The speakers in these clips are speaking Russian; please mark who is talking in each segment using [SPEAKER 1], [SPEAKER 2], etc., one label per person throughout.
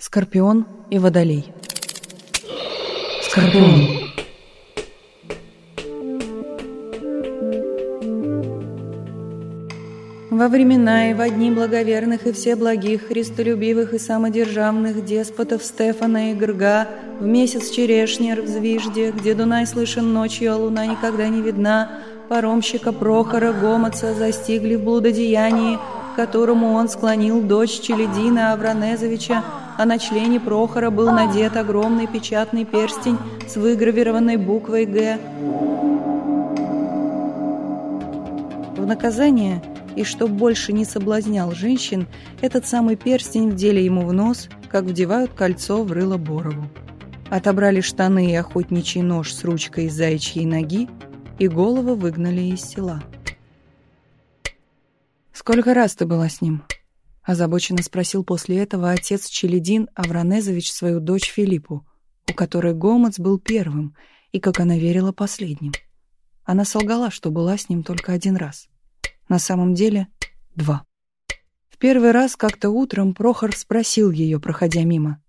[SPEAKER 1] Скорпион и Водолей. Скорпион. Во времена и во дни благоверных и всеблагих, христолюбивых и самодержавных деспотов Стефана и Грга, в месяц черешнер в Звижде, где Дунай слышен ночью, а луна никогда не видна, паромщика Прохора Гомоца застигли в блудодеянии, к которому он склонил дочь Челедина Авранезовича, а на члене Прохора был надет огромный печатный перстень с выгравированной буквой «Г». В наказание – и чтоб больше не соблазнял женщин, этот самый перстень вдели ему в нос, как вдевают кольцо в рыло Борову. Отобрали штаны и охотничий нож с ручкой из заячьей ноги и голову выгнали из села. «Сколько раз ты была с ним?» — озабоченно спросил после этого отец Челедин Авранезович свою дочь Филиппу, у которой Гомец был первым и, как она верила, последним. Она солгала, что была с ним только один раз. На самом деле два. В первый раз как-то утром Прохор спросил ее, проходя мимо.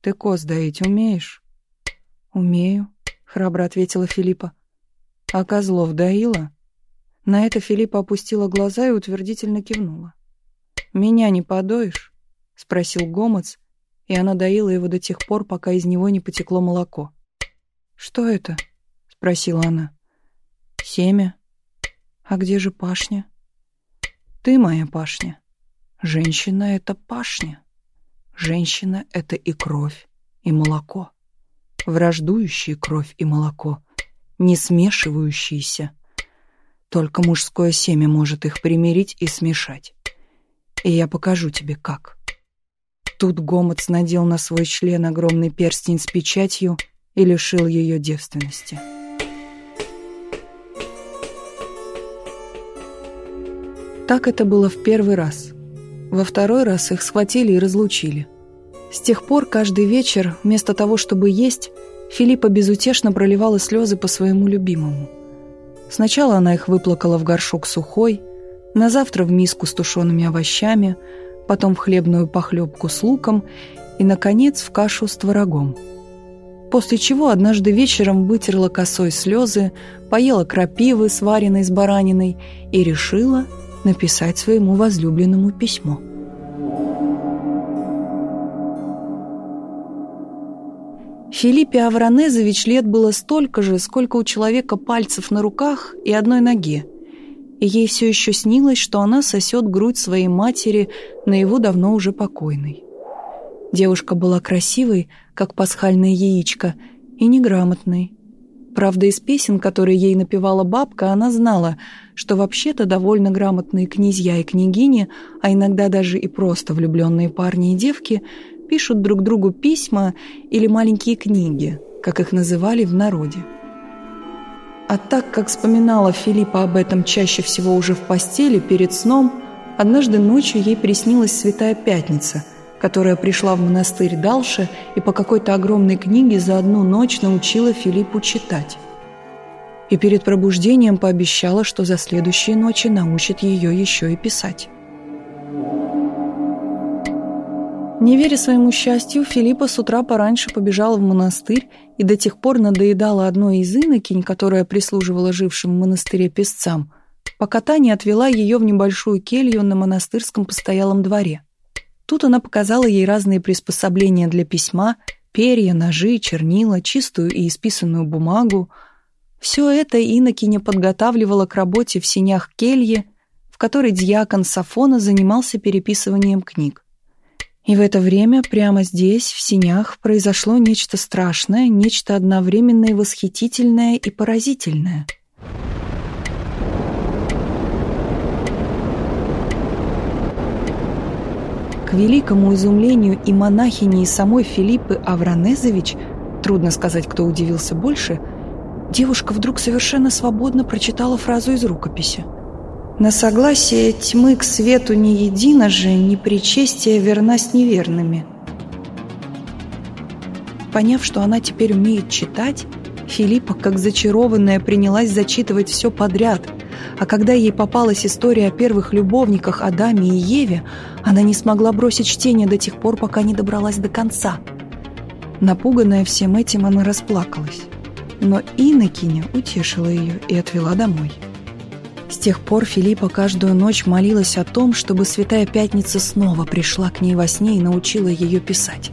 [SPEAKER 1] «Ты коз доить умеешь?» «Умею», — храбро ответила Филиппа. «А козлов доила?» На это Филиппа опустила глаза и утвердительно кивнула. «Меня не подоишь?» — спросил Гомоц, и она доила его до тех пор, пока из него не потекло молоко. «Что это?» — спросила она. «Семя», а где же пашня? Ты моя пашня. Женщина — это пашня. Женщина — это и кровь, и молоко. Враждующие кровь и молоко, не смешивающиеся. Только мужское семя может их примирить и смешать. И я покажу тебе, как. Тут Гомоц надел на свой член огромный перстень с печатью и лишил ее девственности. Так это было в первый раз. Во второй раз их схватили и разлучили. С тех пор каждый вечер, вместо того, чтобы есть, Филиппа безутешно проливала слезы по своему любимому. Сначала она их выплакала в горшок сухой, на завтра в миску с тушеными овощами, потом в хлебную похлебку с луком и, наконец, в кашу с творогом. После чего однажды вечером вытерла косой слезы, поела крапивы, сваренной с бараниной, и решила – написать своему возлюбленному письмо. Филиппе Авранезович лет было столько же, сколько у человека пальцев на руках и одной ноге. И ей все еще снилось, что она сосет грудь своей матери на его давно уже покойной. Девушка была красивой, как пасхальное яичко, и неграмотной, Правда, из песен, которые ей напевала бабка, она знала, что вообще-то довольно грамотные князья и княгини, а иногда даже и просто влюбленные парни и девки, пишут друг другу письма или маленькие книги, как их называли в народе. А так как вспоминала Филиппа об этом чаще всего уже в постели, перед сном, однажды ночью ей приснилась Святая Пятница – которая пришла в монастырь Далше и по какой-то огромной книге за одну ночь научила Филиппу читать. И перед пробуждением пообещала, что за следующие ночи научит ее еще и писать. Не веря своему счастью, Филиппа с утра пораньше побежала в монастырь и до тех пор надоедала одной из инокинь, которая прислуживала жившим в монастыре песцам, пока та не отвела ее в небольшую келью на монастырском постоялом дворе. Тут она показала ей разные приспособления для письма, перья, ножи, чернила, чистую и исписанную бумагу. Все это инокиня подготавливала к работе в синях келье, в которой дьякон Сафона занимался переписыванием книг. И в это время прямо здесь, в синях, произошло нечто страшное, нечто одновременно и восхитительное и поразительное — К великому изумлению и монахини, и самой Филиппы Авранезович, трудно сказать, кто удивился больше, девушка вдруг совершенно свободно прочитала фразу из рукописи. «На согласие тьмы к свету не едино же, ни причестие верна с неверными». Поняв, что она теперь умеет читать, Филиппа, как зачарованная, принялась зачитывать все подряд, а когда ей попалась история о первых любовниках Адаме и Еве, она не смогла бросить чтение до тех пор, пока не добралась до конца. Напуганная всем этим, она расплакалась. Но Иннокеня утешила ее и отвела домой. С тех пор Филиппа каждую ночь молилась о том, чтобы Святая Пятница снова пришла к ней во сне и научила ее писать.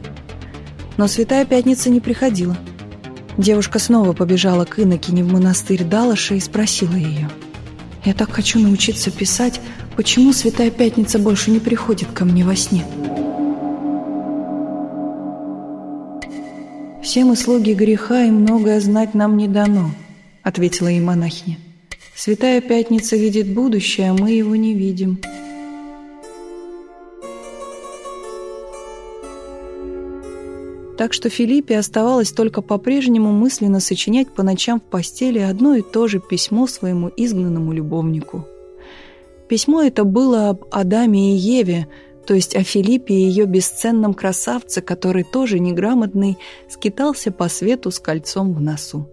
[SPEAKER 1] Но Святая Пятница не приходила. Девушка снова побежала к Иннокене в монастырь Далаша и спросила ее. «Я так хочу научиться писать, почему Святая Пятница больше не приходит ко мне во сне?» «Все мы слуги греха, и многое знать нам не дано», — ответила ей монахиня. Святая Пятница видит будущее, а мы его не видим. Так что Филиппе оставалось только по-прежнему мысленно сочинять по ночам в постели одно и то же письмо своему изгнанному любовнику. Письмо это было об Адаме и Еве, то есть о Филиппе и ее бесценном красавце, который тоже неграмотный, скитался по свету с кольцом в носу.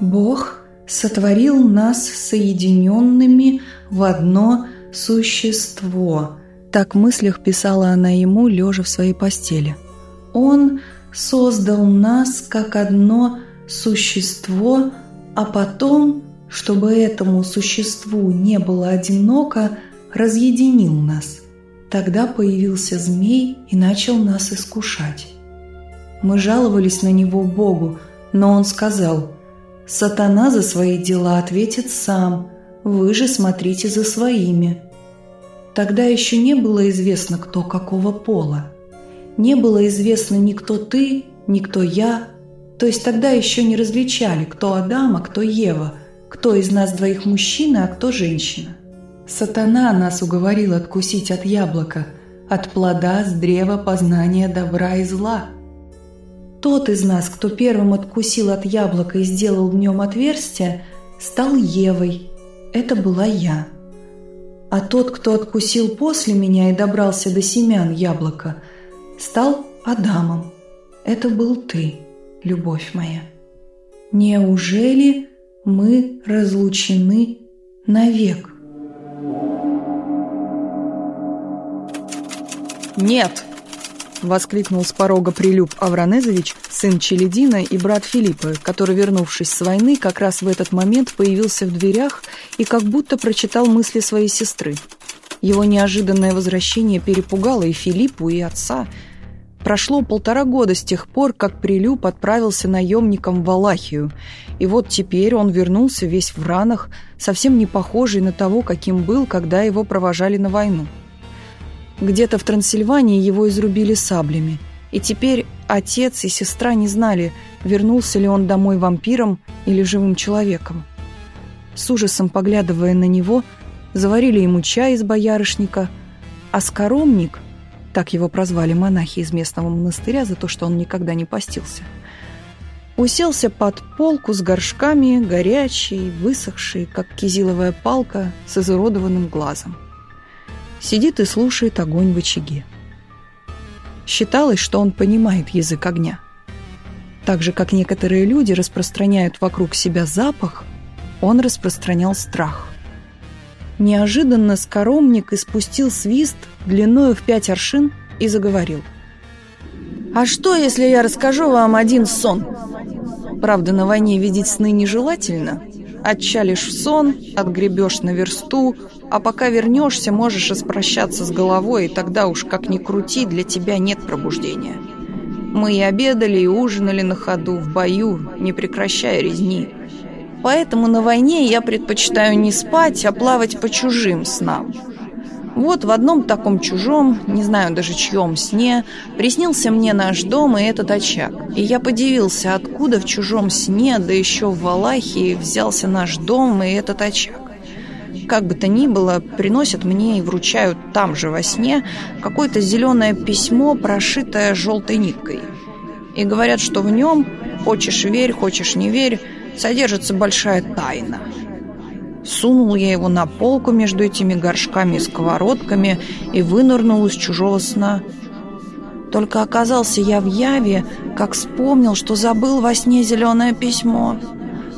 [SPEAKER 1] «Бог сотворил нас соединенными в одно существо. Так в мыслях писала она ему, лежа в своей постели. Он создал нас как одно существо, а потом, чтобы этому существу не было одиноко, разъединил нас. Тогда появился змей и начал нас искушать. Мы жаловались на него Богу, но он сказал – Сатана за свои дела ответит сам, вы же смотрите за своими. Тогда еще не было известно, кто какого пола. Не было известно ни кто ты, ни кто я. То есть тогда еще не различали, кто Адам, а кто Ева, кто из нас двоих мужчина, а кто женщина. Сатана нас уговорил откусить от яблока, от плода с древа познания добра и зла – тот из нас, кто первым откусил от яблока и сделал в нем отверстие, стал Евой. Это была я. А тот, кто откусил после меня и добрался до семян яблока, стал Адамом. Это был ты, любовь моя. Неужели мы разлучены навек?
[SPEAKER 2] Нет, Воскликнул с порога Прилюб Авранезович, сын Челедина и брат Филиппа, который, вернувшись с войны, как раз в этот момент появился в дверях и как будто прочитал мысли своей сестры. Его неожиданное возвращение перепугало и Филиппу, и отца. Прошло полтора года с тех пор, как Прилюб отправился наемником в Валахию, и вот теперь он вернулся весь в ранах, совсем не похожий на того, каким был, когда его провожали на войну. Где-то в Трансильвании его изрубили саблями. И теперь отец и сестра не знали, вернулся ли он домой вампиром или живым человеком. С ужасом поглядывая на него, заварили ему чай из боярышника, а скоромник, так его прозвали монахи из местного монастыря за то, что он никогда не постился, уселся под полку с горшками, горячий, высохший, как кизиловая палка, с изуродованным глазом сидит и слушает огонь в очаге. Считалось, что он понимает язык огня. Так же, как некоторые люди распространяют вокруг себя запах, он распространял страх. Неожиданно скоромник испустил свист длиною в пять аршин и заговорил. «А что, если я расскажу вам один сон? Правда, на войне видеть сны нежелательно, Отчалишь в сон, отгребешь на версту, а пока вернешься, можешь распрощаться с головой, и тогда уж как ни крути, для тебя нет пробуждения. Мы и обедали, и ужинали на ходу, в бою, не прекращая резни. Поэтому на войне я предпочитаю не спать, а плавать по чужим снам. Вот в одном таком чужом, не знаю даже чьем сне, приснился мне наш дом и этот очаг. И я подивился, откуда в чужом сне, да еще в Валахии, взялся наш дом и этот очаг. Как бы то ни было, приносят мне и вручают там же во сне какое-то зеленое письмо, прошитое желтой ниткой. И говорят, что в нем, хочешь верь, хочешь не верь, содержится большая тайна – Сунул я его на полку между этими горшками и сковородками и вынырнул из чужого сна. Только оказался я в яве, как вспомнил, что забыл во сне зеленое письмо.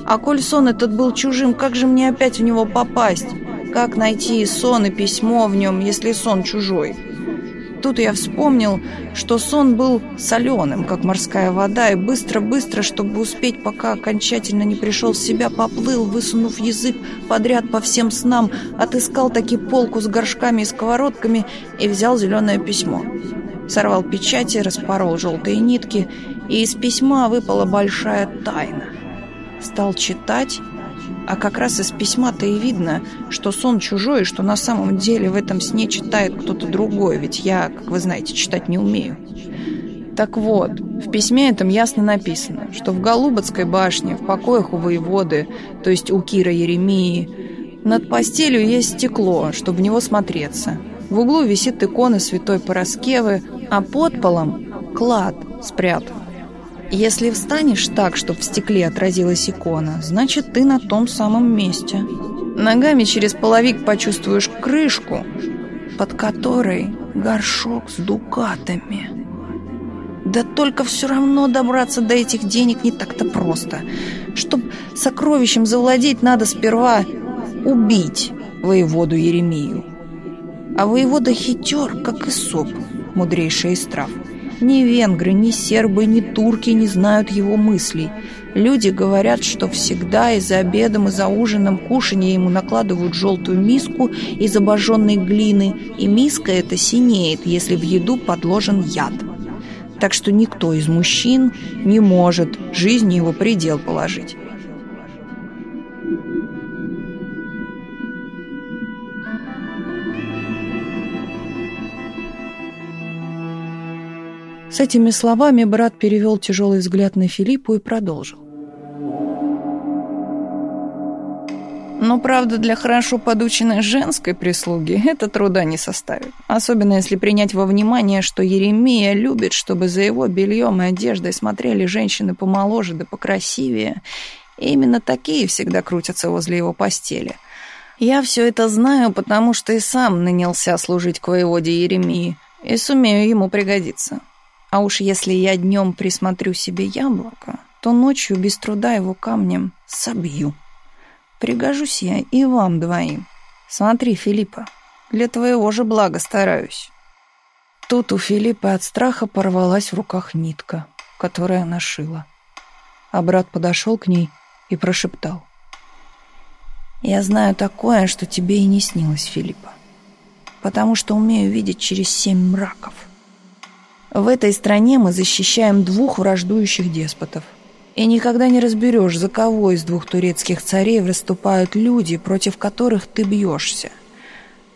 [SPEAKER 1] А коль сон этот был чужим, как же мне опять в него попасть? Как найти сон и письмо в нем, если сон чужой? Тут я вспомнил, что сон был соленым, как морская вода, и быстро-быстро, чтобы успеть, пока окончательно не пришел в себя, поплыл, высунув язык подряд по всем снам, отыскал таки полку с горшками и сковородками и взял зеленое письмо. Сорвал печати, распорол желтые нитки, и из письма выпала большая тайна. Стал читать а как раз из письма-то и видно, что сон чужой, что на самом деле в этом сне читает кто-то другой, ведь я, как вы знаете, читать не умею. Так вот, в письме этом ясно написано, что в Голубоцкой башне, в покоях у воеводы, то есть у Кира Еремии, над постелью есть стекло, чтобы в него смотреться. В углу висит икона святой Пороскевы, а под полом клад спрятан. Если встанешь так, чтобы в стекле отразилась икона, значит, ты на том самом месте. Ногами через половик почувствуешь крышку, под которой горшок с дукатами. Да только все равно добраться до этих денег не так-то просто. Чтоб сокровищем завладеть, надо сперва убить воеводу Еремию. А воевода хитер, как и соп, мудрейший из трав. Ни венгры, ни сербы, ни турки не знают его мыслей. Люди говорят, что всегда и за обедом, и за ужином кушанье ему накладывают желтую миску из обожженной глины, и миска эта синеет, если в еду подложен яд. Так что никто из мужчин не может жизни его предел положить. С этими словами брат перевел тяжелый взгляд на Филиппу и продолжил. Но, правда, для хорошо подученной женской прислуги это труда не составит. Особенно если принять во внимание, что Еремия любит, чтобы за его бельем и одеждой смотрели женщины помоложе да покрасивее. И именно такие всегда крутятся возле его постели. Я все это знаю, потому что и сам нанялся служить к воеводе Еремии и сумею ему пригодиться. А уж если я днем присмотрю себе яблоко, то ночью без труда его камнем собью. Пригожусь я и вам двоим. Смотри, Филиппа, для твоего же блага стараюсь». Тут у Филиппа от страха порвалась в руках нитка, которую она шила. А брат подошел к ней и прошептал. «Я знаю такое, что тебе и не снилось, Филиппа, потому что умею видеть через семь мраков». В этой стране мы защищаем двух враждующих деспотов. И никогда не разберешь, за кого из двух турецких царей выступают люди, против которых ты бьешься.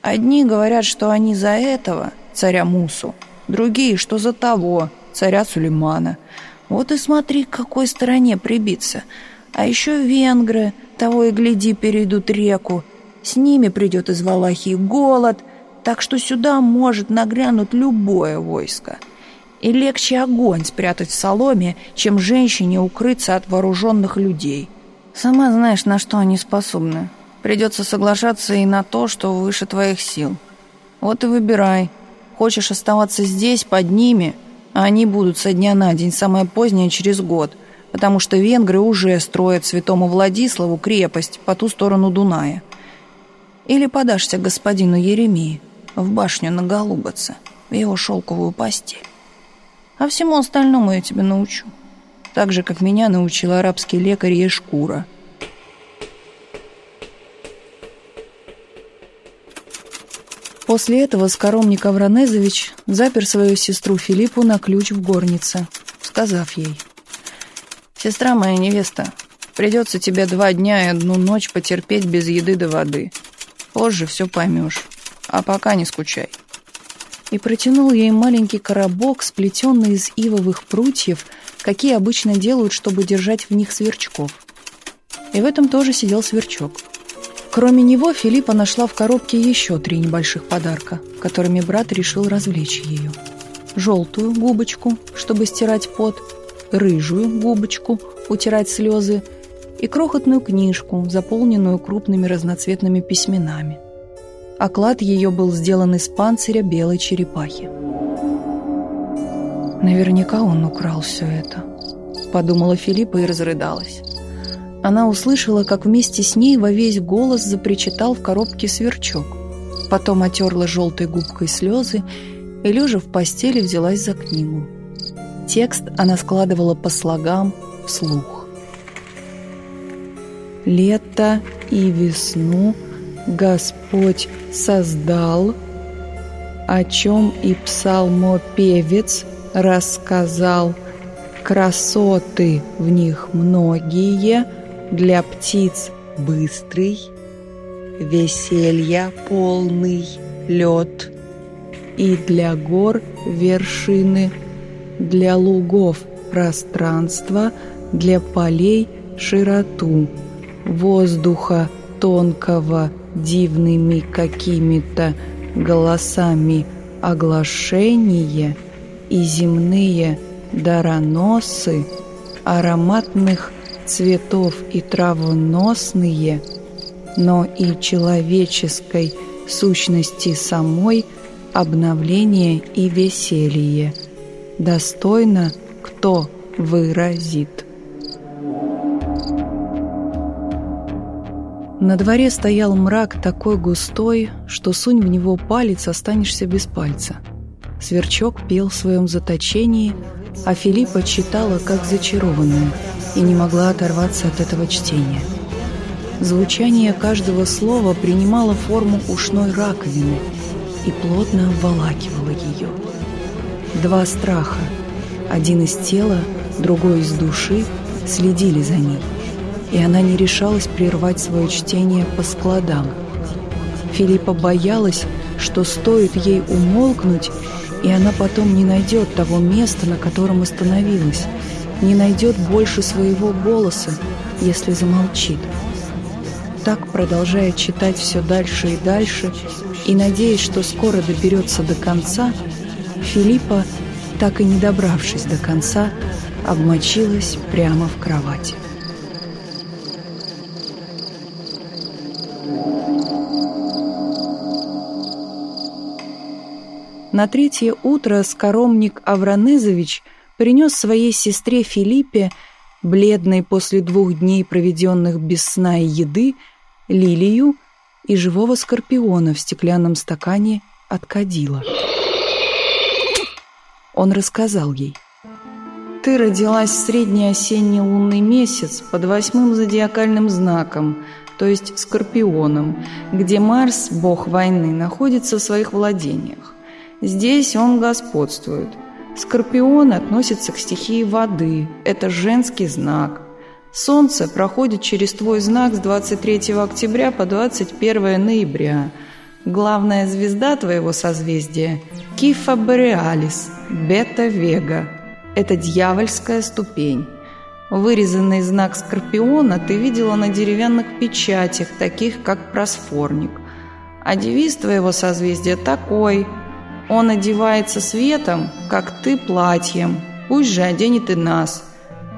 [SPEAKER 1] Одни говорят, что они за этого, царя Мусу, другие, что за того, царя Сулеймана. Вот и смотри, к какой стороне прибиться. А еще венгры, того и гляди, перейдут реку. С ними придет из Валахии голод, так что сюда может нагрянуть любое войско – и легче огонь спрятать в соломе, чем женщине укрыться от вооруженных людей. Сама знаешь, на что они способны. Придется соглашаться и на то, что выше твоих сил. Вот и выбирай. Хочешь оставаться здесь, под ними, а они будут со дня на день, самое позднее через год, потому что венгры уже строят святому Владиславу крепость по ту сторону Дуная. Или подашься господину Еремии в башню на Голубоце, в его шелковую постель. А всему остальному я тебя научу. Так же, как меня научил арабский лекарь Ешкура. После этого скоромник Авранезович запер свою сестру Филиппу на ключ в горнице, сказав ей, «Сестра моя невеста, придется тебе два дня и одну ночь потерпеть без еды до воды. Позже все поймешь, а пока не скучай» и протянул ей маленький коробок, сплетенный из ивовых прутьев, какие обычно делают, чтобы держать в них сверчков. И в этом тоже сидел сверчок. Кроме него, Филиппа нашла в коробке еще три небольших подарка, которыми брат решил развлечь ее. Желтую губочку, чтобы стирать пот, рыжую губочку, утирать слезы, и крохотную книжку, заполненную крупными разноцветными письменами – Оклад ее был сделан из панциря белой черепахи. Наверняка он украл все это, подумала Филиппа и разрыдалась. она услышала, как вместе с ней во весь голос запричитал в коробке сверчок. Потом отерла желтой губкой слезы и, лежа в постели, взялась за книгу. Текст она складывала по слогам вслух. «Лето и весну Господь создал, о чем и псалмопевец рассказал, красоты в них многие, для птиц быстрый, веселья полный лед, и для гор вершины, для лугов пространство, для полей широту, воздуха тонкого дивными какими-то голосами оглашение и земные дароносы ароматных цветов и травоносные, но и человеческой сущности самой обновление и веселье. Достойно кто выразит. На дворе стоял мрак такой густой, что сунь в него палец, останешься без пальца. Сверчок пел в своем заточении, а Филиппа читала, как зачарованная – и не могла оторваться от этого чтения. Звучание каждого слова принимало форму ушной раковины и плотно обволакивало ее. Два страха, один из тела, другой из души, следили за ней, и она не решалась прервать свое чтение по складам. Филиппа боялась, что стоит ей умолкнуть, и она потом не найдет того места, на котором остановилась, не найдет больше своего голоса, если замолчит. Так, продолжая читать все дальше и дальше, и надеясь, что скоро доберется до конца, Филиппа, так и не добравшись до конца, обмочилась прямо в кровати. На третье утро скоромник Авранезович – принес своей сестре Филиппе, бледной после двух дней, проведенных без сна и еды, лилию и живого скорпиона в стеклянном стакане от кадила. Он рассказал ей. «Ты родилась в средний осенний лунный месяц под восьмым зодиакальным знаком, то есть скорпионом, где Марс, бог войны, находится в своих владениях. Здесь он господствует – Скорпион относится к стихии воды. Это женский знак. Солнце проходит через твой знак с 23 октября по 21 ноября. Главная звезда твоего созвездия – Кифа Бореалис, Бета-Вега. Это дьявольская ступень. Вырезанный знак Скорпиона ты видела на деревянных печатях, таких как просфорник. А девиз твоего созвездия такой – он одевается светом, как ты платьем. Пусть же оденет и нас.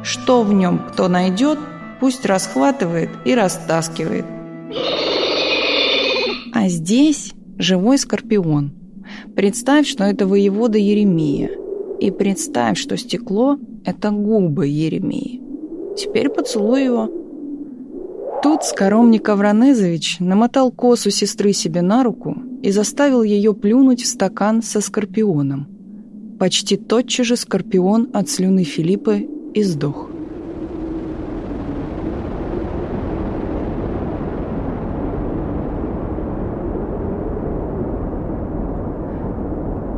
[SPEAKER 1] Что в нем кто найдет, пусть расхватывает и растаскивает. А здесь живой скорпион. Представь, что это воевода Еремия. И представь, что стекло – это губы Еремии. Теперь поцелуй его. Тут скоромник Авранезович намотал косу сестры себе на руку и заставил ее плюнуть в стакан со скорпионом. Почти тотчас же скорпион от слюны Филиппа и сдох.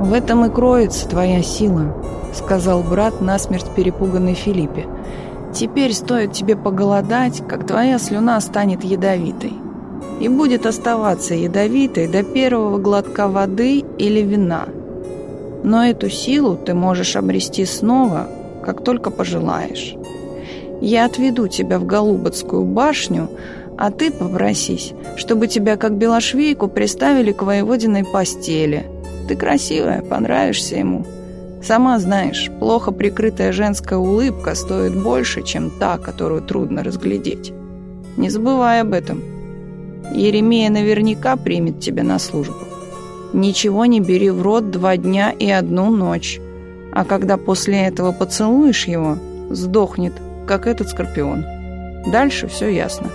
[SPEAKER 1] «В этом и кроется твоя сила», — сказал брат, насмерть перепуганный Филиппе. «Теперь стоит тебе поголодать, как твоя слюна станет ядовитой и будет оставаться ядовитой до первого глотка воды или вина. Но эту силу ты можешь обрести снова, как только пожелаешь. Я отведу тебя в Голубоцкую башню, а ты попросись, чтобы тебя как белошвейку приставили к воеводиной постели. Ты красивая, понравишься ему. Сама знаешь, плохо прикрытая женская улыбка стоит больше, чем та, которую трудно разглядеть. Не забывай об этом. Еремея наверняка примет тебя на службу. Ничего не бери в рот два дня и одну ночь. А когда после этого поцелуешь его, сдохнет, как этот скорпион.
[SPEAKER 3] Дальше все ясно.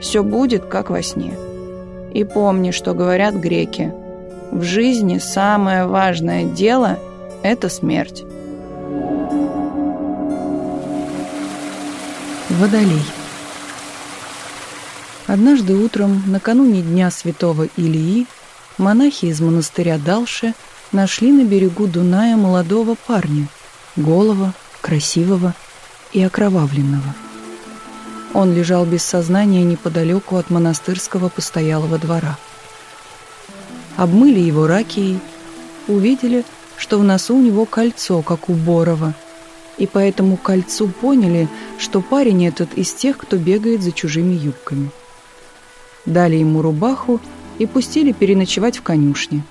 [SPEAKER 3] Все будет, как во сне. И помни, что говорят греки. В жизни самое важное дело – это смерть.
[SPEAKER 1] Водолей. Однажды утром, накануне Дня Святого Илии, монахи из монастыря Далше нашли на берегу Дуная молодого парня, голого, красивого и окровавленного. Он лежал без сознания неподалеку от монастырского постоялого двора. Обмыли его ракией, увидели, что в носу у него кольцо, как у Борова, и по этому кольцу поняли, что парень этот из тех, кто бегает за чужими юбками. Дали ему рубаху и пустили переночевать в конюшне.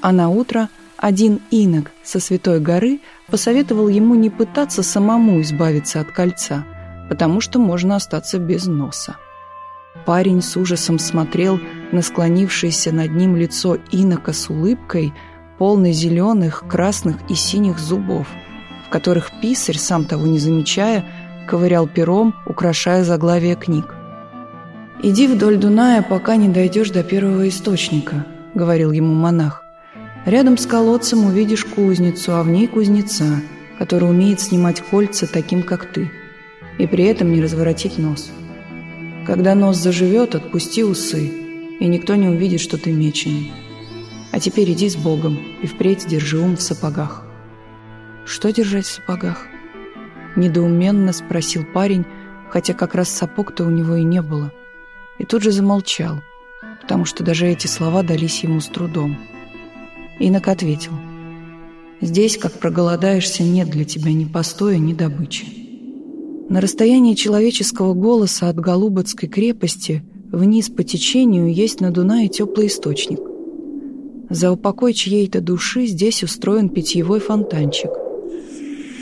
[SPEAKER 1] А на утро один инок со Святой горы посоветовал ему не пытаться самому избавиться от кольца – потому что можно остаться без носа. Парень с ужасом смотрел на склонившееся над ним лицо инока с улыбкой, полной зеленых, красных и синих зубов, в которых писарь, сам того не замечая, ковырял пером, украшая заглавие книг. «Иди вдоль Дуная, пока не дойдешь до первого источника», — говорил ему монах. «Рядом с колодцем увидишь кузницу, а в ней кузнеца, который умеет снимать кольца таким, как ты и при этом не разворотить нос. Когда нос заживет, отпусти усы, и никто не увидит, что ты меченый. А теперь иди с Богом и впредь держи ум в сапогах. Что держать в сапогах? Недоуменно спросил парень, хотя как раз сапог-то у него и не было. И тут же замолчал, потому что даже эти слова дались ему с трудом. Инок ответил, «Здесь, как проголодаешься, нет для тебя ни постоя, ни добычи. На расстоянии человеческого голоса от Голубоцкой крепости вниз по течению есть на Дунае теплый источник. За упокой чьей-то души здесь устроен питьевой фонтанчик.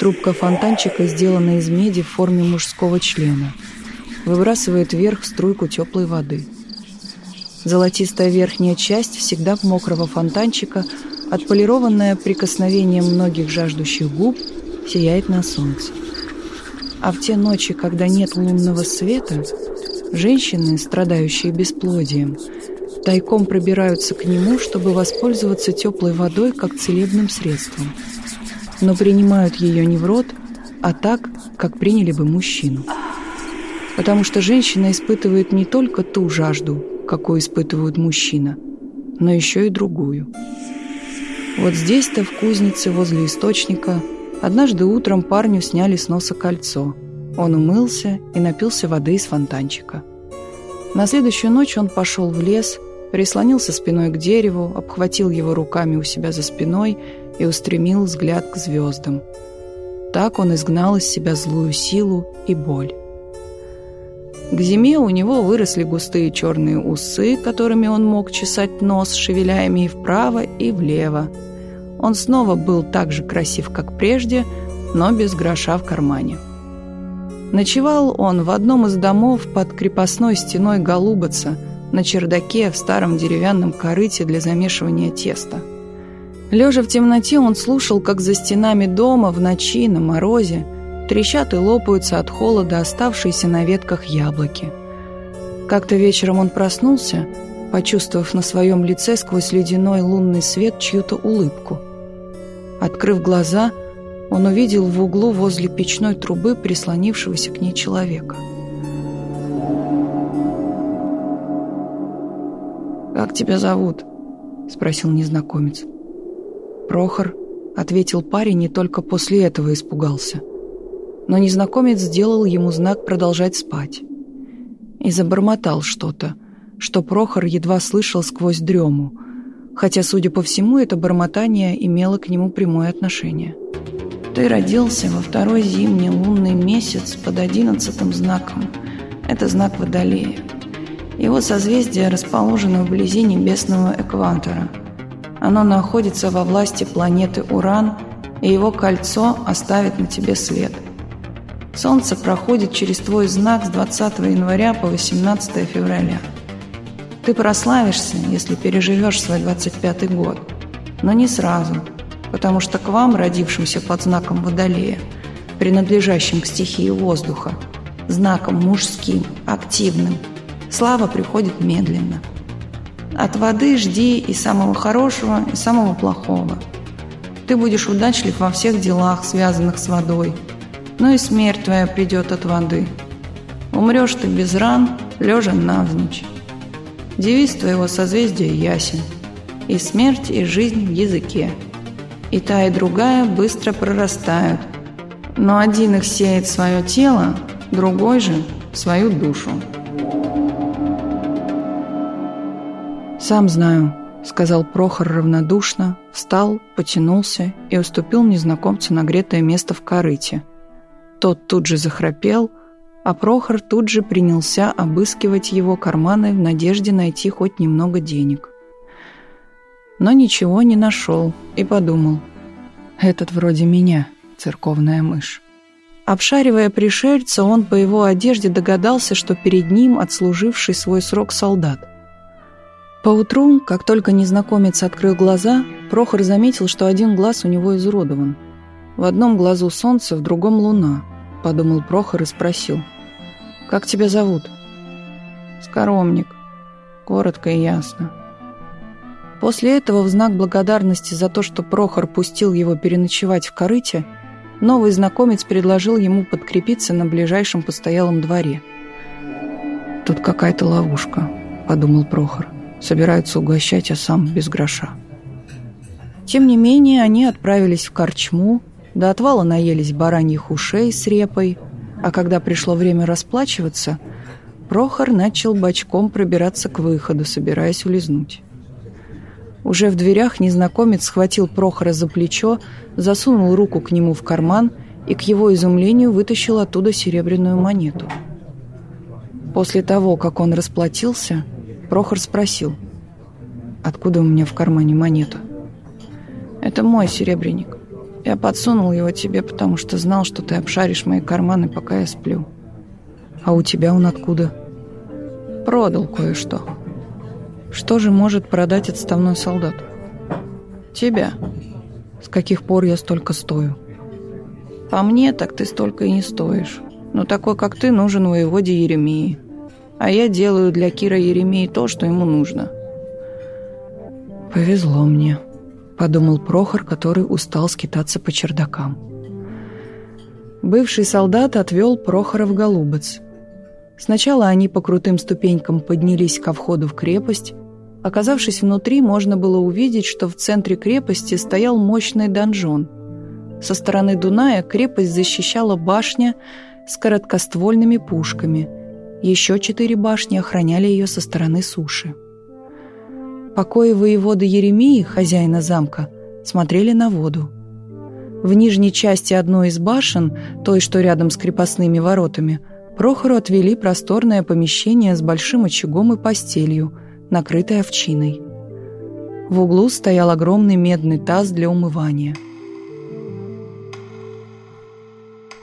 [SPEAKER 1] Трубка фонтанчика сделана из меди в форме мужского члена. Выбрасывает вверх струйку теплой воды. Золотистая верхняя часть всегда мокрого фонтанчика, отполированная прикосновением многих жаждущих губ, сияет на солнце. А в те ночи, когда нет лунного света, женщины, страдающие бесплодием, тайком пробираются к нему, чтобы воспользоваться теплой водой как целебным средством. Но принимают ее не в рот, а так, как приняли бы мужчину. Потому что женщина испытывает не только ту жажду, какую испытывает мужчина, но еще и другую. Вот здесь-то, в кузнице возле источника, Однажды утром парню сняли с носа кольцо. Он умылся и напился воды из фонтанчика. На следующую ночь он пошел в лес, прислонился спиной к дереву, обхватил его руками у себя за спиной и устремил взгляд к звездам. Так он изгнал из себя злую силу и боль. К зиме у него выросли густые черные усы, которыми он мог чесать нос, шевеля ими и вправо, и влево, он снова был так же красив, как прежде, но без гроша в кармане. Ночевал он в одном из домов под крепостной стеной Голубоца, на чердаке в старом деревянном корыте для замешивания теста. Лежа в темноте, он слушал, как за стенами дома в ночи на морозе трещат и лопаются от холода оставшиеся на ветках яблоки. Как-то вечером он проснулся, почувствовав на своем лице сквозь ледяной лунный свет чью-то улыбку – Открыв глаза, он увидел в углу возле печной трубы прислонившегося к ней человека. «Как тебя зовут?» — спросил незнакомец. «Прохор», — ответил парень, и только после этого испугался. Но незнакомец сделал ему знак продолжать спать. И забормотал что-то, что Прохор едва слышал сквозь дрему — хотя, судя по всему, это бормотание имело к нему прямое отношение. «Ты родился во второй зимний лунный месяц под одиннадцатым знаком. Это знак Водолея. Его созвездие расположено вблизи небесного экватора. Оно находится во власти планеты Уран, и его кольцо оставит на тебе след. Солнце проходит через твой знак с 20 января по 18 февраля. Ты прославишься, если переживешь свой 25-й год. Но не сразу, потому что к вам, родившимся под знаком Водолея, принадлежащим к стихии воздуха,
[SPEAKER 3] знаком мужским, активным. Слава приходит медленно. От воды жди и самого хорошего, и самого плохого. Ты будешь удачлив во всех делах, связанных с водой. Но и смерть твоя придет от воды. Умрешь ты без ран, лежа навзничь. Девиз твоего созвездия ясен. И смерть, и жизнь в языке. И та, и другая быстро прорастают. Но один их сеет свое тело, другой же – свою душу.
[SPEAKER 1] «Сам знаю», — сказал Прохор равнодушно, встал, потянулся и уступил незнакомцу нагретое место в корыте. Тот тут же захрапел, а Прохор тут же принялся обыскивать его карманы в надежде найти хоть немного денег. Но ничего не нашел и подумал, «Этот вроде меня, церковная мышь». Обшаривая пришельца, он по его одежде догадался, что перед ним отслуживший свой срок солдат. Поутру, как только незнакомец открыл глаза, Прохор заметил, что один глаз у него изуродован. В одном глазу солнце, в другом луна, подумал Прохор и спросил. «Как тебя зовут?»
[SPEAKER 3] «Скоромник». Коротко и ясно.
[SPEAKER 1] После этого, в знак благодарности за то, что Прохор пустил его переночевать в корыте, новый знакомец предложил ему подкрепиться на ближайшем постоялом дворе. «Тут какая-то ловушка», — подумал Прохор. Собираются угощать, а сам без гроша. Тем не менее, они отправились в корчму, до отвала наелись бараньих ушей с репой, а когда пришло время расплачиваться, Прохор начал бочком пробираться к выходу, собираясь улизнуть. Уже в дверях незнакомец схватил Прохора за плечо, засунул руку к нему в карман и, к его изумлению, вытащил оттуда серебряную монету. После того, как он расплатился, Прохор спросил, «Откуда у меня в кармане монета?»
[SPEAKER 3] «Это мой серебряник. Я подсунул его тебе, потому что знал, что ты обшаришь мои карманы, пока я сплю».
[SPEAKER 1] «А у тебя он откуда?»
[SPEAKER 3] «Продал кое-что».
[SPEAKER 1] «Что же может продать отставной солдат?»
[SPEAKER 3] «Тебя».
[SPEAKER 1] «С каких пор я столько стою?»
[SPEAKER 3] «По мне, так ты столько и не стоишь. Но такой, как ты, нужен воеводе Еремии а я делаю для Кира Еремеи то, что ему нужно.
[SPEAKER 1] «Повезло мне», — подумал Прохор, который устал скитаться по чердакам. Бывший солдат отвел Прохора в Голубец. Сначала они по крутым ступенькам поднялись ко входу в крепость. Оказавшись внутри, можно было увидеть, что в центре крепости стоял мощный донжон. Со стороны Дуная крепость защищала башня с короткоствольными пушками — еще четыре башни охраняли ее со стороны суши. Покои воевода Еремии, хозяина замка, смотрели на воду. В нижней части одной из башен, той, что рядом с крепостными воротами, Прохору отвели просторное помещение с большим очагом и постелью, накрытой овчиной. В углу стоял огромный медный таз для умывания.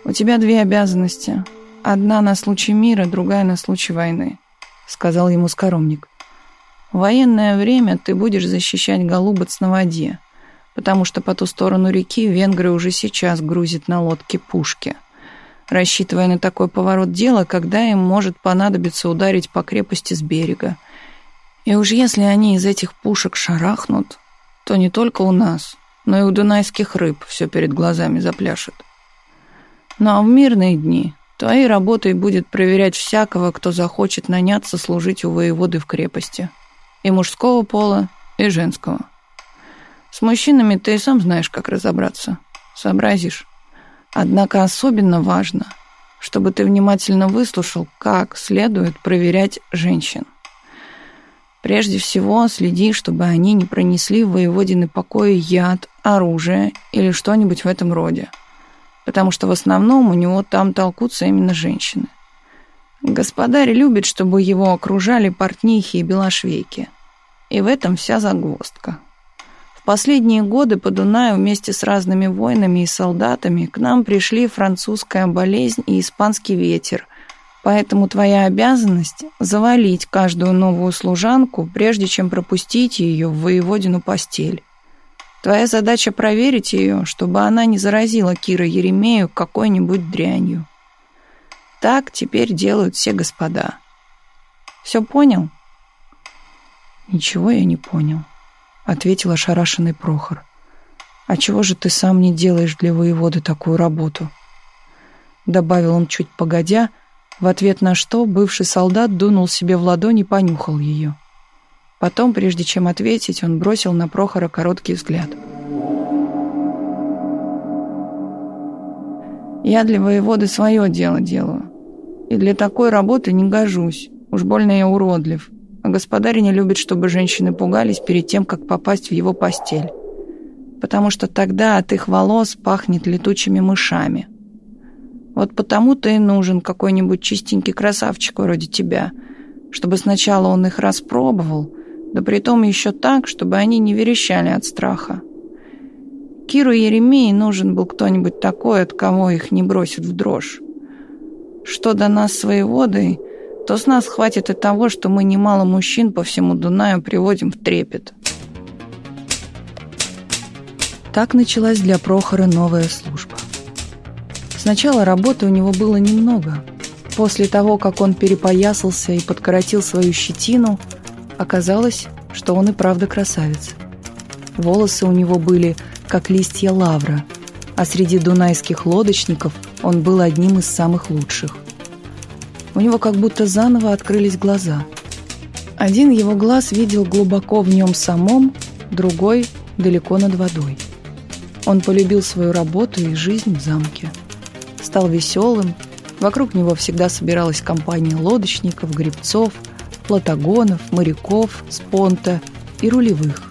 [SPEAKER 3] «У тебя две обязанности», Одна на случай мира, другая на случай войны», — сказал ему скоромник. «В военное время ты будешь защищать Голубец на воде, потому что по ту сторону реки венгры уже сейчас грузят на лодке пушки, рассчитывая на такой поворот дела, когда им может понадобиться ударить по крепости с берега. И уж если они из этих пушек шарахнут, то не только у нас, но и у дунайских рыб все перед глазами запляшет. Ну а в мирные дни Твоей работой будет проверять всякого, кто захочет наняться служить у воеводы в крепости. И мужского пола, и женского. С мужчинами ты и сам знаешь, как разобраться. Сообразишь. Однако особенно важно, чтобы ты внимательно выслушал, как следует проверять женщин. Прежде всего, следи, чтобы они не пронесли в воеводины покои яд, оружие или что-нибудь в этом роде потому что в основном у него там толкутся именно женщины. Господарь любит, чтобы его окружали портнихи и белошвейки. И в этом вся загвоздка. В последние годы по Дунаю вместе с разными воинами и солдатами к нам пришли французская болезнь и испанский ветер, поэтому твоя обязанность — завалить каждую новую служанку, прежде чем пропустить ее в воеводину постель. Твоя задача проверить ее, чтобы она не заразила Кира Еремею какой-нибудь дрянью. Так теперь делают все господа. Все понял?
[SPEAKER 1] Ничего я не понял, ответил ошарашенный Прохор. А чего же ты сам не делаешь для воеводы такую работу? Добавил он чуть погодя, в ответ на что бывший солдат дунул себе в ладонь и понюхал ее. Потом, прежде чем ответить, он бросил на Прохора короткий взгляд.
[SPEAKER 3] «Я для воеводы свое дело делаю. И для такой работы не гожусь. Уж больно я уродлив. А господарь не любит, чтобы женщины пугались перед тем, как попасть в его постель. Потому что тогда от их волос пахнет летучими мышами. Вот потому-то и нужен какой-нибудь чистенький красавчик вроде тебя, чтобы сначала он их распробовал, да притом еще так, чтобы они не верещали от страха. Киру Еремеи нужен был кто-нибудь такой, от кого их не бросит в дрожь. Что до нас с воеводой, то с нас хватит и того, что мы немало мужчин по всему Дунаю приводим в трепет.
[SPEAKER 1] Так началась для Прохора новая служба. Сначала работы у него было немного. После того, как он перепоясался и подкоротил свою щетину – Оказалось, что он и правда красавец. Волосы у него были, как листья лавра, а среди дунайских лодочников он был одним из самых лучших. У него как будто заново открылись глаза. Один его глаз видел глубоко в нем самом, другой — далеко над водой. Он полюбил свою работу и жизнь в замке. Стал веселым, вокруг него всегда собиралась компания лодочников, гребцов — платагонов, моряков, спонта и рулевых.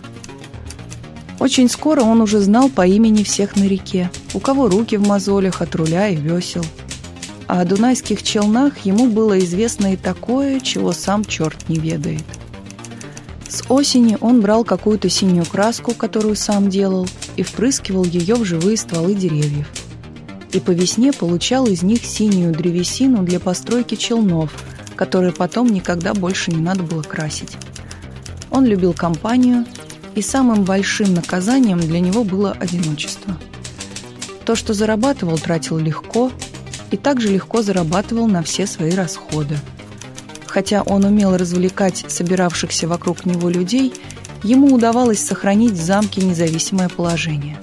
[SPEAKER 1] Очень скоро он уже знал по имени всех на реке, у кого руки в мозолях от руля и весел. А о дунайских челнах ему было известно и такое, чего сам черт не ведает. С осени он брал какую-то синюю краску, которую сам делал, и впрыскивал ее в живые стволы деревьев. И по весне получал из них синюю древесину для постройки челнов – которые потом никогда больше не надо было красить. Он любил компанию, и самым большим наказанием для него было одиночество. То, что зарабатывал, тратил легко, и также легко зарабатывал на все свои расходы. Хотя он умел развлекать собиравшихся вокруг него людей, ему удавалось сохранить в замке независимое положение.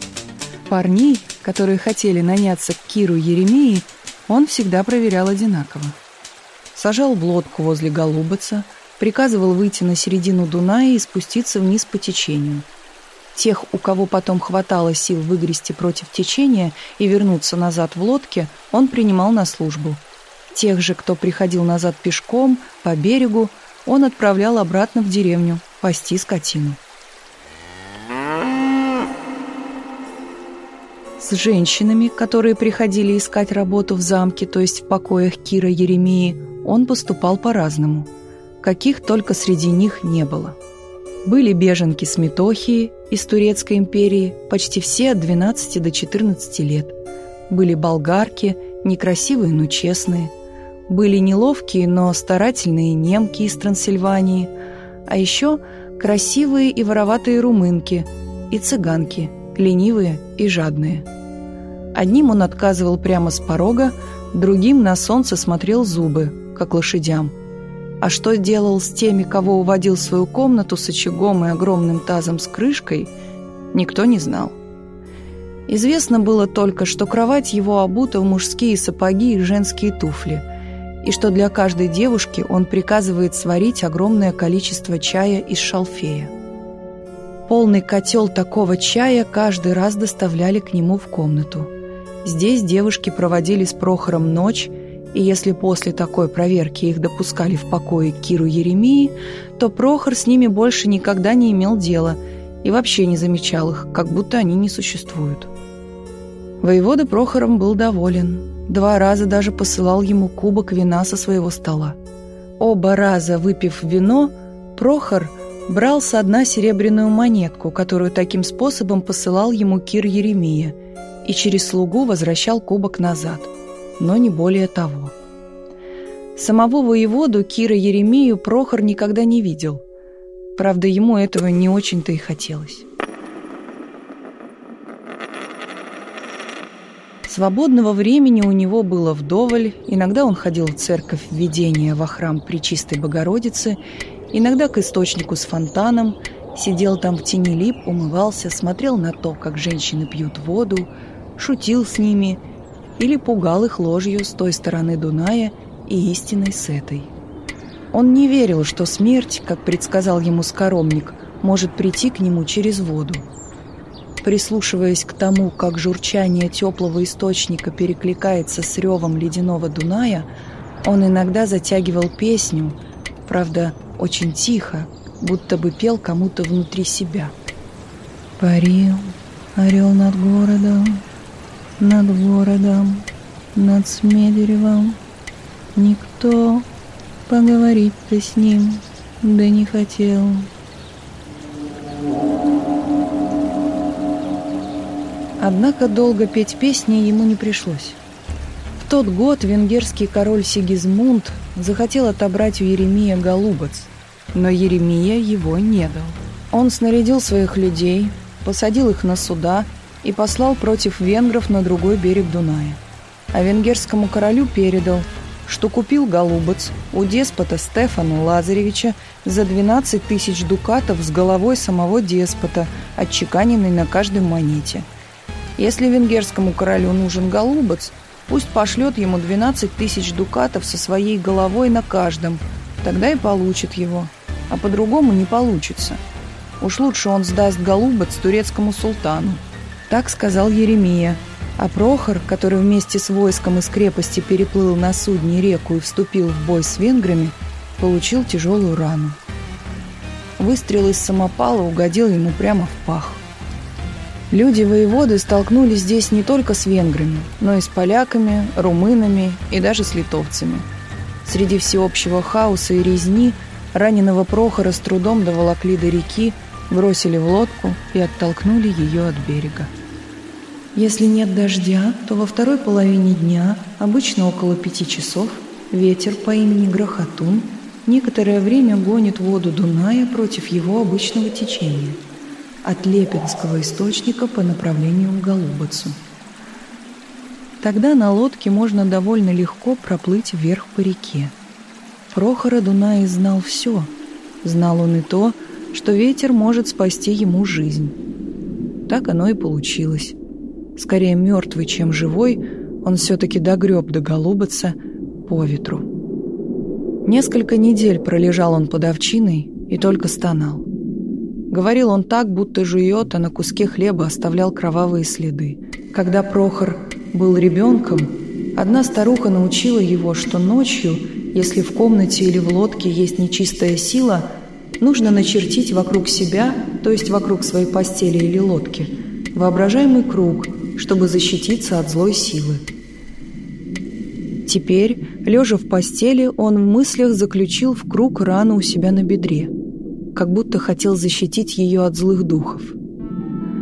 [SPEAKER 1] Парней, которые хотели наняться к Киру Еремеи, он всегда проверял одинаково сажал в лодку возле Голубоца, приказывал выйти на середину Дуная и спуститься вниз по течению. Тех, у кого потом хватало сил выгрести против течения и вернуться назад в лодке, он принимал на службу. Тех же, кто приходил назад пешком, по берегу, он отправлял обратно в деревню пасти скотину. С женщинами, которые приходили искать работу в замке, то есть в покоях Кира Еремии, он поступал по-разному. Каких только среди них не было. Были беженки с Метохии из Турецкой империи, почти все от 12 до 14 лет. Были болгарки, некрасивые, но честные. Были неловкие, но старательные немки из Трансильвании. А еще красивые и вороватые румынки и цыганки, ленивые и жадные. Одним он отказывал прямо с порога, другим на солнце смотрел зубы, как лошадям. А что делал с теми, кого уводил в свою комнату с очагом и огромным тазом с крышкой, никто не знал. Известно было только, что кровать его обута в мужские сапоги и женские туфли, и что для каждой девушки он приказывает сварить огромное количество чая из шалфея. Полный котел такого чая каждый раз доставляли к нему в комнату. Здесь девушки проводили с Прохором ночь и если после такой проверки их допускали в покое Киру Еремии, то Прохор с ними больше никогда не имел дела и вообще не замечал их, как будто они не существуют. Воевода Прохором был доволен. Два раза даже посылал ему кубок вина со своего стола. Оба раза, выпив вино, Прохор брал со дна серебряную монетку, которую таким способом посылал ему Кир Еремия, и через слугу возвращал кубок назад – но не более того. Самого воеводу Кира Еремею Прохор никогда не видел. Правда, ему этого не очень-то и хотелось. Свободного времени у него было вдоволь, иногда он ходил в церковь введения во храм Пречистой Богородицы, иногда к источнику с фонтаном, сидел там в тени лип, умывался, смотрел на то, как женщины пьют воду, шутил с ними или пугал их ложью с той стороны Дуная и истиной с этой. Он не верил, что смерть, как предсказал ему скоромник, может прийти к нему через воду – Прислушиваясь к тому, как журчание теплого источника перекликается с ревом ледяного Дуная, он иногда затягивал песню, правда, очень тихо, будто бы пел кому-то внутри себя.
[SPEAKER 3] Парил орел над городом, над городом, над Смедеревом. Никто поговорить-то с ним да не хотел.
[SPEAKER 1] Однако долго петь песни ему не пришлось. В тот год венгерский король Сигизмунд захотел отобрать у Еремия Голубец, но Еремия его не дал. Он снарядил своих людей, посадил их на суда и послал против венгров на другой берег Дуная. А венгерскому королю передал, что купил Голубец у деспота Стефана Лазаревича за 12 тысяч дукатов с головой самого деспота, отчеканенной на каждой монете – если венгерскому королю нужен голубец, пусть пошлет ему 12 тысяч дукатов со своей головой на каждом, тогда и получит его. А по-другому не получится. Уж лучше он сдаст голубец турецкому султану. Так сказал Еремия. А Прохор, который вместе с войском из крепости переплыл на судне реку и вступил в бой с венграми, получил тяжелую рану. Выстрел из самопала угодил ему прямо в пах. Люди воеводы столкнулись здесь не только с венграми, но и с поляками, румынами и даже с литовцами. Среди всеобщего хаоса и резни раненого Прохора с трудом доволокли до реки, бросили в лодку и оттолкнули ее от берега.
[SPEAKER 3] Если нет дождя, то во второй половине дня, обычно около пяти часов, ветер по имени Грохотун некоторое время гонит воду Дуная против его обычного течения – от Лепинского источника по направлению к Голубацу. Тогда на лодке можно довольно легко проплыть вверх по реке. Прохора Дунай знал все. Знал он и то, что ветер может спасти ему жизнь. Так оно и получилось. Скорее мертвый, чем живой, он все-таки догреб до Голубаца по ветру. Несколько недель пролежал он под овчиной и только стонал. Говорил он так, будто жует, а на куске хлеба оставлял кровавые следы. Когда Прохор был ребенком, одна старуха научила его, что ночью, если в комнате или в лодке есть нечистая сила, нужно начертить вокруг себя, то есть вокруг своей постели или лодки, воображаемый круг, чтобы защититься от злой силы. Теперь, лежа в постели, он в мыслях заключил в круг рану у себя на бедре – как будто хотел защитить ее от злых духов.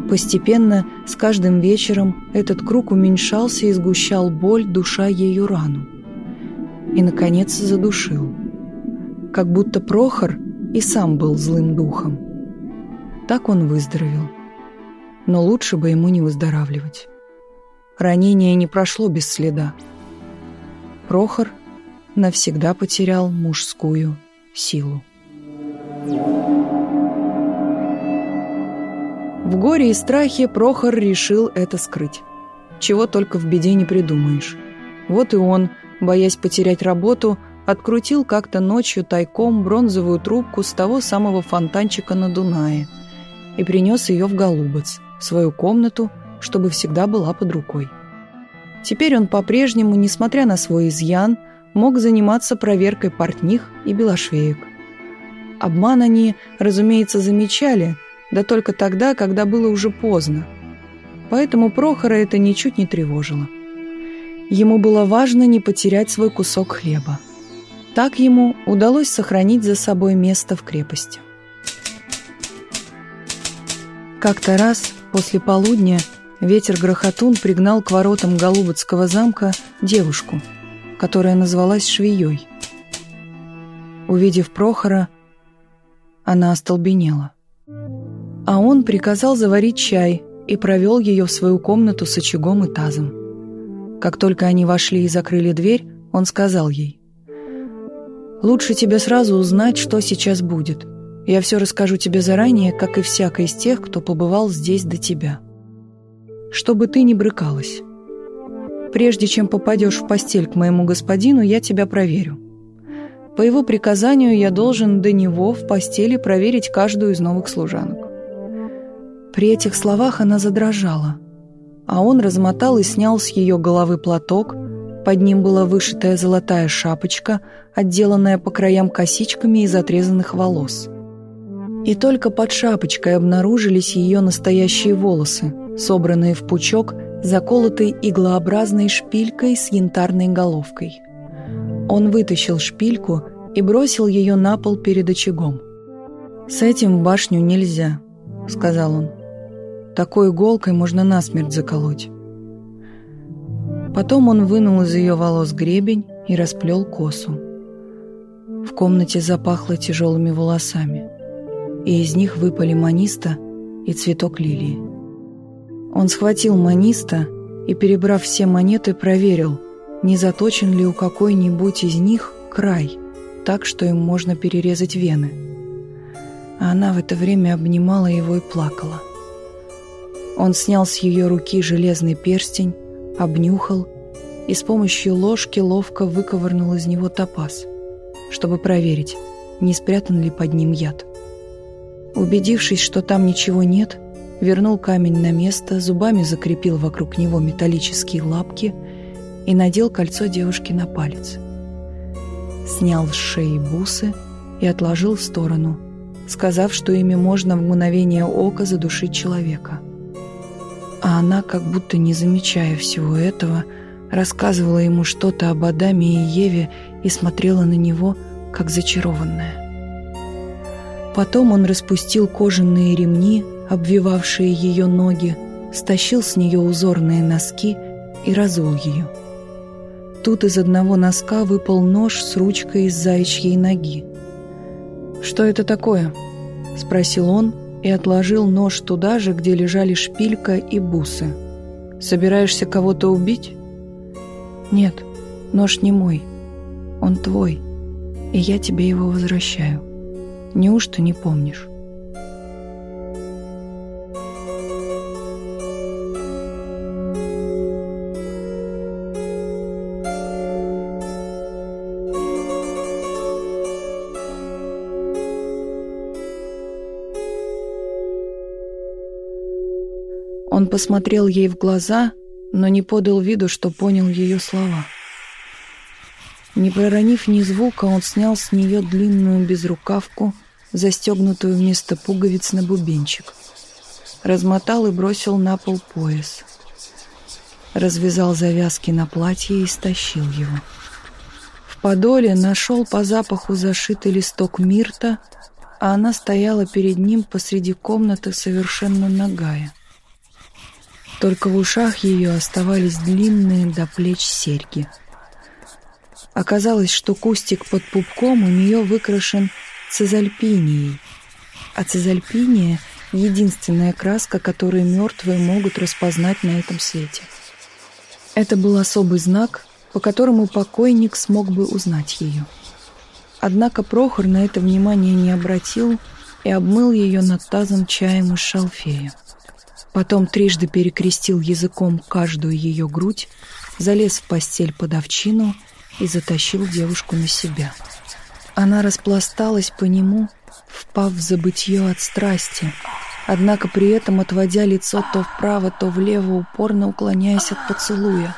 [SPEAKER 3] Постепенно, с каждым вечером, этот круг уменьшался и сгущал боль, душа ее рану. И, наконец, задушил. Как будто Прохор и сам был злым духом. Так он выздоровел. Но лучше бы ему не выздоравливать. Ранение не прошло без следа. Прохор навсегда потерял мужскую силу. В горе и страхе Прохор решил это скрыть. Чего только в беде не придумаешь. Вот и он, боясь потерять работу, открутил как-то ночью тайком бронзовую трубку с того самого фонтанчика на Дунае и принес ее в Голубец, в свою комнату, чтобы всегда была под рукой. Теперь он по-прежнему, несмотря на свой изъян, мог заниматься проверкой портних и белошвеек. Обман они, разумеется, замечали, да только тогда, когда было уже поздно. Поэтому Прохора это ничуть не тревожило. Ему было важно не потерять свой кусок хлеба. Так ему удалось сохранить за собой место в крепости. Как-то раз, после полудня, ветер-грохотун пригнал к воротам Голубоцкого замка девушку, которая называлась Швеей. Увидев Прохора, она остолбенела. А он приказал заварить чай и провел ее в свою комнату с очагом и тазом.
[SPEAKER 1] Как только они вошли и закрыли дверь, он сказал ей. «Лучше тебе сразу узнать, что сейчас будет. Я все расскажу тебе заранее, как и всякой из тех, кто побывал здесь до тебя. Чтобы ты не брыкалась. Прежде чем попадешь в постель к моему господину, я тебя проверю. По его приказанию я должен до него в постели проверить каждую из новых служанок». При этих словах она задрожала, а он размотал и снял с ее головы платок, под ним была вышитая золотая шапочка, отделанная по краям косичками из отрезанных волос. И только под шапочкой обнаружились ее настоящие волосы, собранные в пучок, заколотый иглообразной шпилькой с янтарной головкой. Он вытащил шпильку и бросил ее на пол перед очагом. «С этим в башню нельзя», — сказал он. «Такой иголкой можно насмерть заколоть». Потом он вынул из ее волос гребень и расплел косу. В комнате запахло тяжелыми волосами, и из них выпали маниста и цветок лилии. Он схватил маниста и, перебрав все монеты, проверил, не заточен ли у какой-нибудь из них край, так, что им можно перерезать вены. А она в это время обнимала его и плакала. Он снял с ее руки железный перстень, обнюхал и с помощью ложки ловко выковырнул из него топаз, чтобы проверить, не спрятан ли под ним яд. Убедившись, что там ничего нет, вернул камень на место, зубами закрепил вокруг него металлические лапки и надел кольцо девушки на палец. Снял с шеи бусы и отложил в сторону, сказав, что ими можно в мгновение ока задушить человека. А она, как будто не замечая всего этого, рассказывала ему что-то об Адаме и Еве и смотрела на него, как зачарованная. Потом он распустил кожаные ремни, обвивавшие ее ноги, стащил с нее узорные носки и разул ее. Тут из одного носка выпал нож с ручкой из заячьей ноги. «Что это такое?» — спросил он и отложил нож туда же, где лежали шпилька и бусы. «Собираешься кого-то убить?» «Нет, нож не мой. Он твой, и я тебе его возвращаю. Неужто не помнишь?» Он посмотрел ей в глаза, но не подал виду, что понял ее слова. Не проронив ни звука, он снял с нее длинную безрукавку, застегнутую вместо пуговиц на бубенчик. Размотал и бросил на пол пояс. Развязал завязки на платье и стащил его. В подоле нашел по запаху зашитый листок мирта, а она стояла перед ним посреди комнаты совершенно нагая. Только в ушах ее оставались длинные до плеч серьги. Оказалось, что кустик под пупком у нее выкрашен цезальпинией, а цезальпиния — единственная краска, которую мертвые могут распознать на этом свете. Это был особый знак, по которому покойник смог бы узнать ее. Однако Прохор на это внимание не обратил и обмыл ее над тазом чаем из шалфея. Потом трижды перекрестил языком каждую ее грудь, залез в постель под овчину и затащил девушку на себя. Она распласталась по нему, впав в забытье от страсти, однако при этом отводя лицо то вправо, то влево, упорно уклоняясь от поцелуя.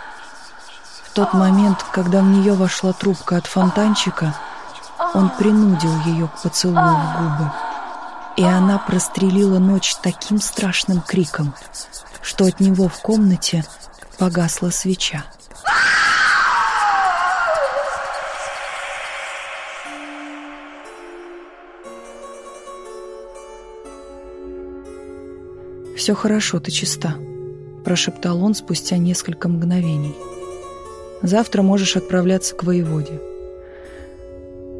[SPEAKER 1] В тот момент, когда в нее вошла трубка от фонтанчика, он принудил ее к поцелую в губы и она прострелила ночь таким страшным криком, что от него в комнате погасла свеча. «Все хорошо, ты чиста», — прошептал он спустя несколько мгновений. «Завтра можешь отправляться к воеводе.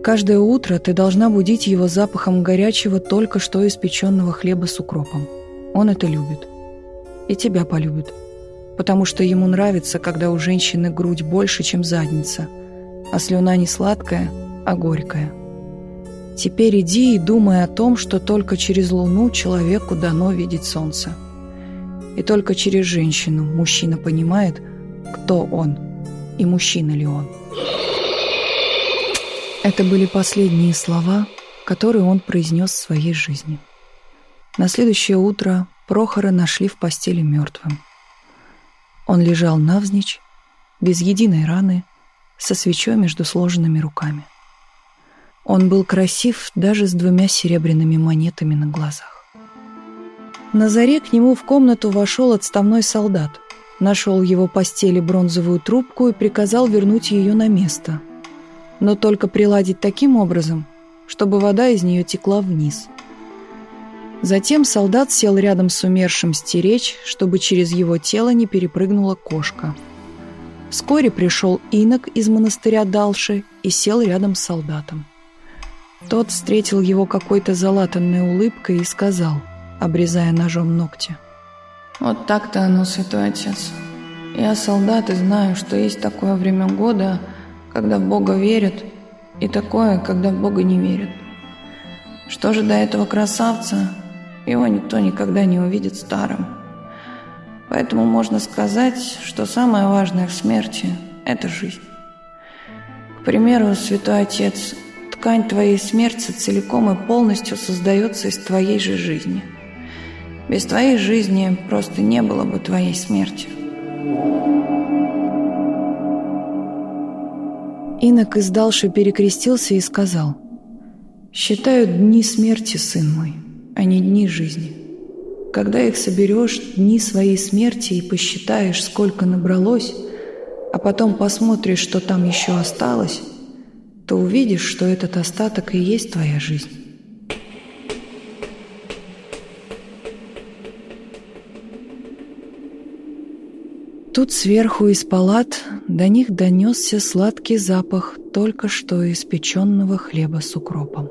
[SPEAKER 1] Каждое утро ты должна будить его запахом горячего только что испеченного хлеба с укропом. Он это любит. И тебя полюбит, потому что ему нравится, когда у женщины грудь больше, чем задница, а слюна не сладкая, а горькая. Теперь иди и думай о том, что только через луну человеку дано видеть солнце. И только через женщину мужчина понимает, кто он и мужчина ли он. Это были последние слова, которые он произнес в своей жизни. На следующее утро Прохора нашли в постели мертвым. Он лежал навзничь, без единой раны, со свечой между сложенными руками. Он был красив даже с двумя серебряными монетами на глазах. На заре к нему в комнату вошел отставной солдат, нашел в его постели бронзовую трубку и приказал вернуть ее на место, но только приладить таким образом, чтобы вода из нее текла вниз. Затем солдат сел рядом с умершим стеречь, чтобы через его тело не перепрыгнула кошка. Вскоре пришел инок из монастыря Далши и сел рядом с солдатом. Тот встретил его какой-то залатанной улыбкой и сказал, обрезая ножом ногти.
[SPEAKER 3] «Вот так-то оно, святой отец. Я солдат и знаю, что есть такое время года, когда в Бога верят, и такое, когда в Бога не верят. Что же до этого красавца, его никто никогда не увидит старым. Поэтому можно сказать, что самое важное в смерти – это жизнь. К примеру, святой отец – Ткань твоей смерти целиком и полностью создается из твоей же жизни. Без твоей жизни просто не было бы твоей смерти.
[SPEAKER 1] Инок издалше перекрестился и сказал, «Считаю дни смерти, сын мой, а не дни жизни. Когда их соберешь, дни своей смерти, и посчитаешь, сколько набралось, а потом посмотришь, что там еще осталось, то увидишь, что этот остаток и есть твоя жизнь. Тут сверху из палат до них донесся сладкий запах только что испеченного хлеба с укропом.